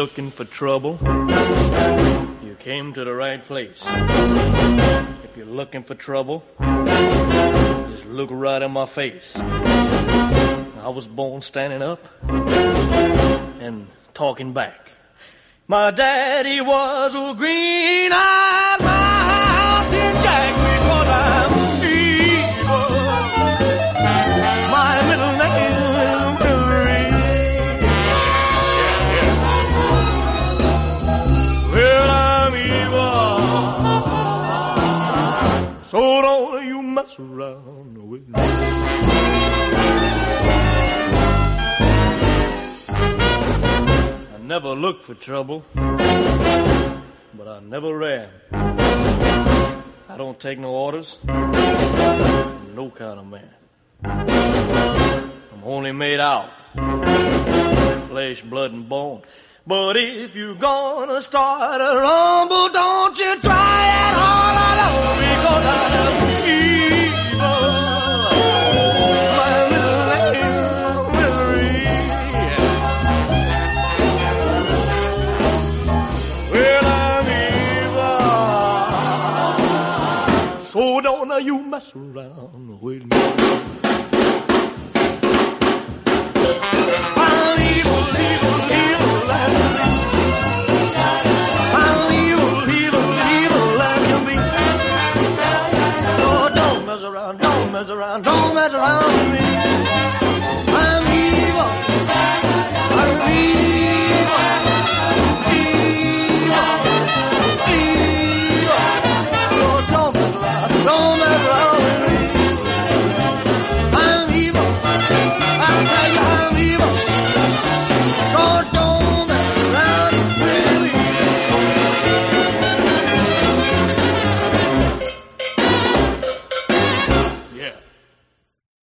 Looking for trouble, you came to the right place. If you're looking for trouble, just look right in my face. I was born standing up and talking back. My daddy was a green-eyed mountain So don't you mess around with me. I never looked for trouble, but I never ran. I don't take no orders, I'm no kind of man. I'm only made out flesh, blood, and bone. But if you're gonna start a rumble, don't you try it all You mess around with me. You be. So don't mess around, don't mess around, don't mess around with me.